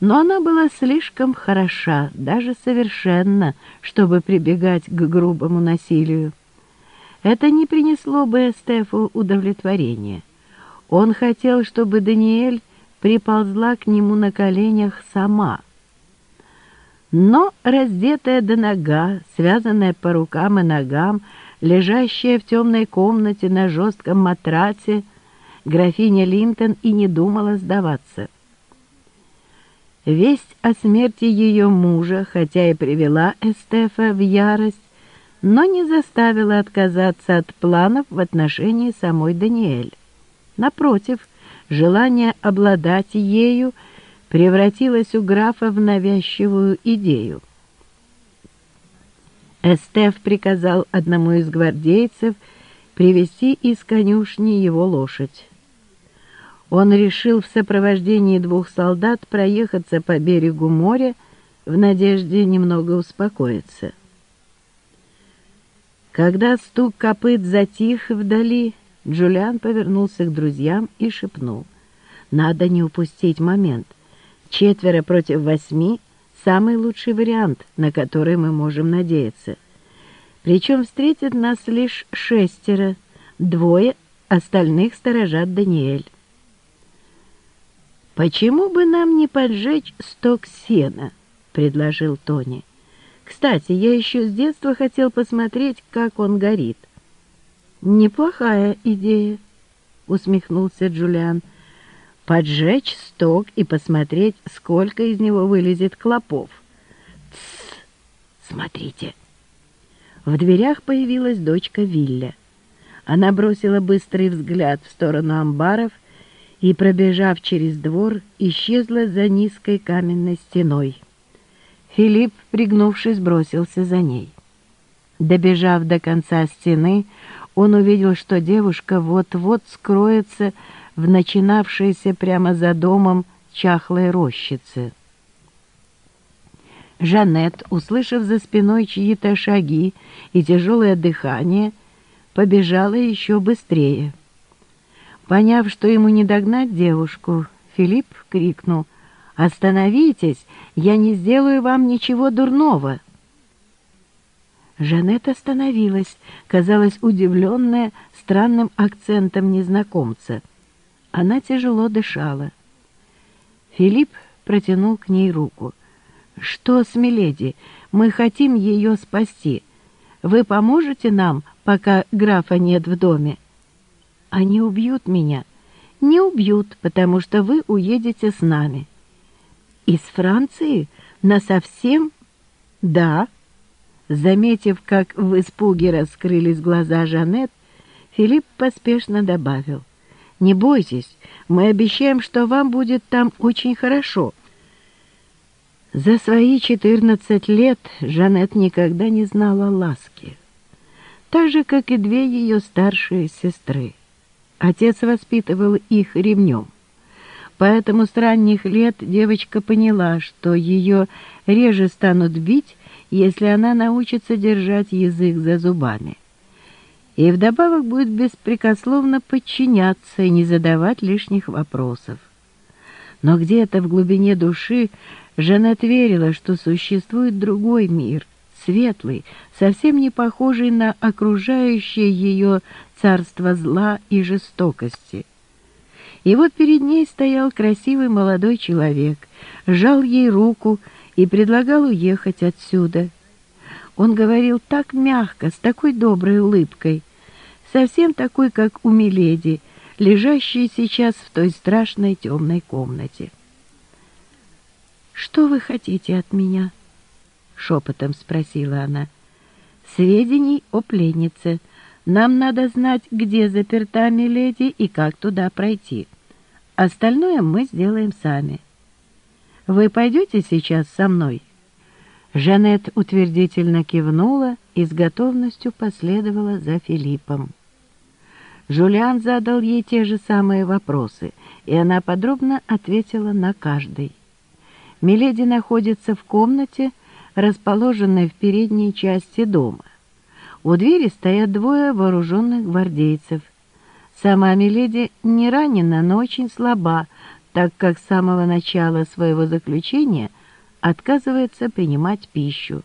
Но она была слишком хороша, даже совершенно, чтобы прибегать к грубому насилию. Это не принесло бы Эстефу удовлетворения. Он хотел, чтобы Даниэль приползла к нему на коленях сама. Но раздетая до нога, связанная по рукам и ногам, лежащая в темной комнате на жестком матрасе, графиня Линтон и не думала сдаваться. Весть о смерти ее мужа, хотя и привела Эстефа в ярость, но не заставила отказаться от планов в отношении самой Даниэль. Напротив, желание обладать ею превратилось у графа в навязчивую идею. Эстеф приказал одному из гвардейцев привести из конюшни его лошадь. Он решил в сопровождении двух солдат проехаться по берегу моря в надежде немного успокоиться. Когда стук копыт затих вдали, Джулиан повернулся к друзьям и шепнул. «Надо не упустить момент. Четверо против восьми — самый лучший вариант, на который мы можем надеяться. Причем встретят нас лишь шестеро, двое остальных сторожат Даниэль. «Почему бы нам не поджечь сток сена?» — предложил Тони. «Кстати, я еще с детства хотел посмотреть, как он горит». «Неплохая идея», — усмехнулся Джулиан. «Поджечь сток и посмотреть, сколько из него вылезет клопов». «Тссс! Смотрите!» В дверях появилась дочка Вилля. Она бросила быстрый взгляд в сторону амбаров — и, пробежав через двор, исчезла за низкой каменной стеной. Филипп, пригнувшись, бросился за ней. Добежав до конца стены, он увидел, что девушка вот-вот скроется в начинавшейся прямо за домом чахлой рощице. Жанет, услышав за спиной чьи-то шаги и тяжелое дыхание, побежала еще быстрее. Поняв, что ему не догнать девушку, Филипп крикнул «Остановитесь! Я не сделаю вам ничего дурного!» Жанет остановилась, казалась удивленная странным акцентом незнакомца. Она тяжело дышала. Филипп протянул к ней руку. «Что с Миледи? Мы хотим ее спасти. Вы поможете нам, пока графа нет в доме?» Они убьют меня. Не убьют, потому что вы уедете с нами. Из Франции? Насовсем? Да. Заметив, как в испуге раскрылись глаза Жанет, Филипп поспешно добавил. «Не бойтесь, мы обещаем, что вам будет там очень хорошо». За свои четырнадцать лет Жанет никогда не знала ласки, так же, как и две ее старшие сестры. Отец воспитывал их ремнем. Поэтому с ранних лет девочка поняла, что ее реже станут бить, если она научится держать язык за зубами. И вдобавок будет беспрекословно подчиняться и не задавать лишних вопросов. Но где-то в глубине души Жанет верила, что существует другой мир, светлый, совсем не похожий на окружающее ее царство зла и жестокости. И вот перед ней стоял красивый молодой человек, жал ей руку и предлагал уехать отсюда. Он говорил так мягко, с такой доброй улыбкой, совсем такой, как у Миледи, лежащей сейчас в той страшной темной комнате. «Что вы хотите от меня?» — шепотом спросила она. «Сведений о пленнице», нам надо знать, где заперта Миледи и как туда пройти. Остальное мы сделаем сами. Вы пойдете сейчас со мной?» Жанет утвердительно кивнула и с готовностью последовала за Филиппом. Жулиан задал ей те же самые вопросы, и она подробно ответила на каждый. Миледи находится в комнате, расположенной в передней части дома. У двери стоят двое вооруженных гвардейцев. Сама Миледи не ранена, но очень слаба, так как с самого начала своего заключения отказывается принимать пищу.